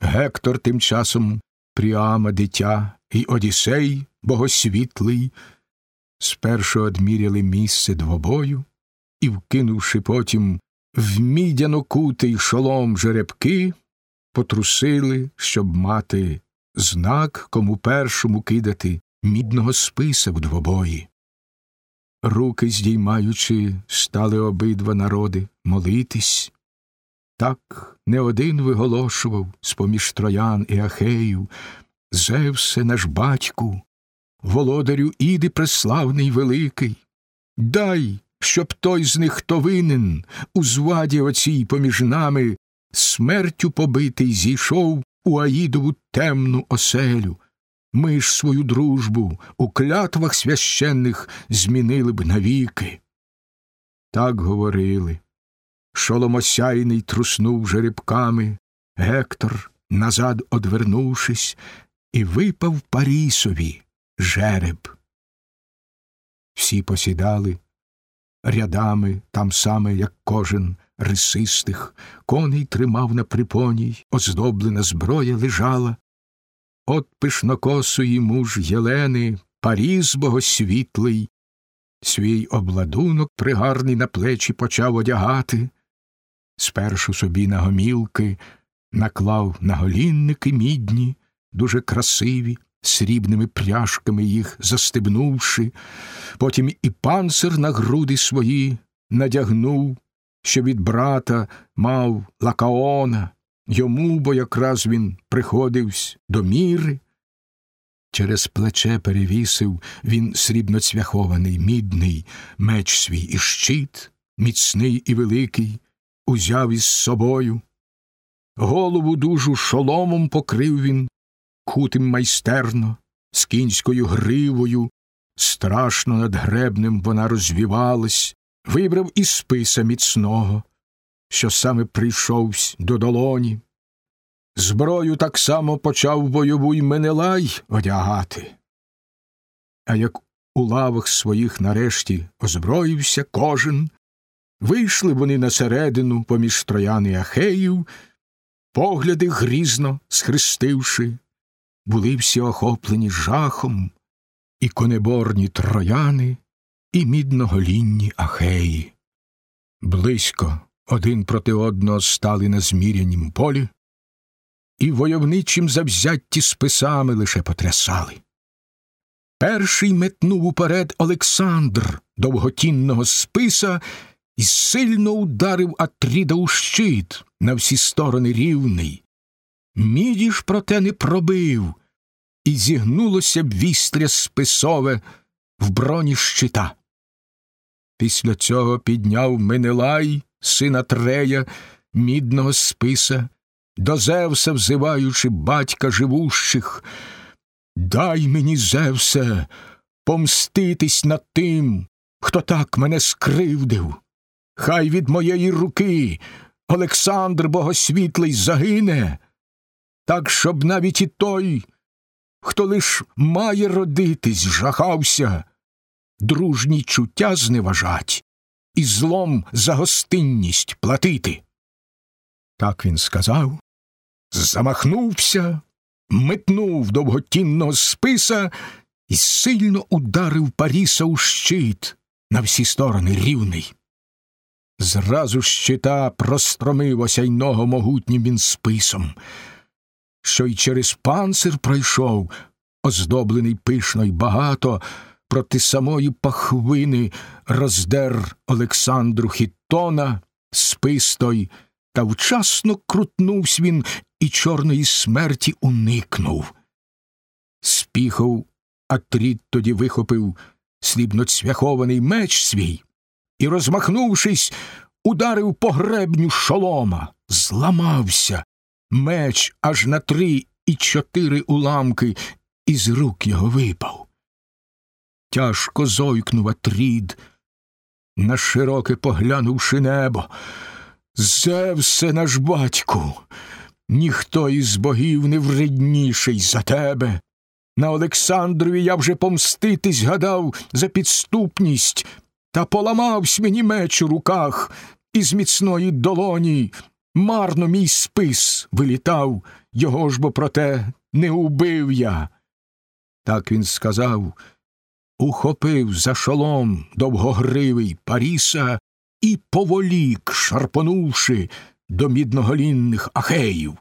Гектор тим часом Пріама дитя і Одісей богосвітлий, спершу одміряли місце двобою і, вкинувши потім в мідяно кутий шолом жеребки, потрусили, щоб мати знак, кому першому кидати мідного списа в двобої. Руки здіймаючи, стали обидва народи молитись. Так не один виголошував з поміж троян і ахеїв Зевсе наш батьку, володарю іди преславний великий, дай, щоб той з них, хто винен, у зваді оцій поміж нами, смертю побитий зійшов у Аїдову темну оселю. Ми ж свою дружбу у клятвах священних змінили б навіки. Так говорили. Шоломосяйний труснув жеребками, Гектор, назад одвернувшись, і випав Парісові жереб. Всі посідали рядами там саме, як кожен рисистих, коней тримав на припоній, оздоблена зброя лежала. От пишнокосої муж Єлени, Паріз богосвітлий, свій обладунок пригарний на плечі почав одягати, спершу собі на гомілки наклав на голінники мідні, дуже красиві, срібними пряжками їх застебнувши, потім і панцир на груди свої надягнув, що від брата мав лакаона, йому бо якраз він приходивсь до міри. Через плече перевісив він срібноцвяхований, мідний меч свій і щит, міцний і великий, узяв із собою. Голову дужу шоломом покрив він, кутим майстерно, з кінською гривою, страшно над гребнем вона розвівалась, вибрав із списа міцного, що саме прийшовсь до долоні. Зброю так само почав бойову й Менелай одягати. А як у лавах своїх нарешті озброївся кожен, вийшли вони на середину поміж трояни Ахеїв, погляди грізно схрестивши, були всі охоплені жахом, і конеборні трояни, і мідноголінні Ахеї. Близько один проти одного стали на змірянім полі, і войовничим завзятті списами лише потрясали. Перший метнув уперед Олександр довготінного списа і сильно ударив Атріда у щит на всі сторони рівний. Міді ж проте не пробив, і зігнулося б вістря списове в броні щита. Після цього підняв Менелай, сина Трея, мідного списа, до Зевса взиваючи батька живущих. Дай мені, Зевсе, помститись над тим, хто так мене скривдив. Хай від моєї руки Олександр Богосвітлий загине, так щоб навіть і той, хто лиш має родитись, жахався, дружні чуття зневажать і злом за гостинність платити. Так він сказав, замахнувся, метнув довготінного списа і сильно ударив Паріса у щит на всі сторони рівний. Зразу щита простромив осяйного могутнім він списом, що й через панцир пройшов, оздоблений пишно й багато, проти самої пахвини роздер Олександру Хіттона, спис той, та вчасно крутнувсь він і чорної смерті уникнув. Спіхов Атріт тоді вихопив слібноцвяхований меч свій і, розмахнувшись, ударив по гребню шолома, зламався, меч аж на три і чотири уламки із рук його випав. Тяжко зойкнув Атрід, на широке поглянувши небо. Зевсе наш батьку, ніхто із богів не вредніший за тебе. На Олександрові я вже помститись гадав за підступність, та поламавсь мені меч у руках із міцної долоні. Марно мій спис вилітав, його ж бо проте не убив я. Так він сказав, ухопив за шолом довгогривий Паріса і поволік, шарпонувши до мідноголінних ахеїв.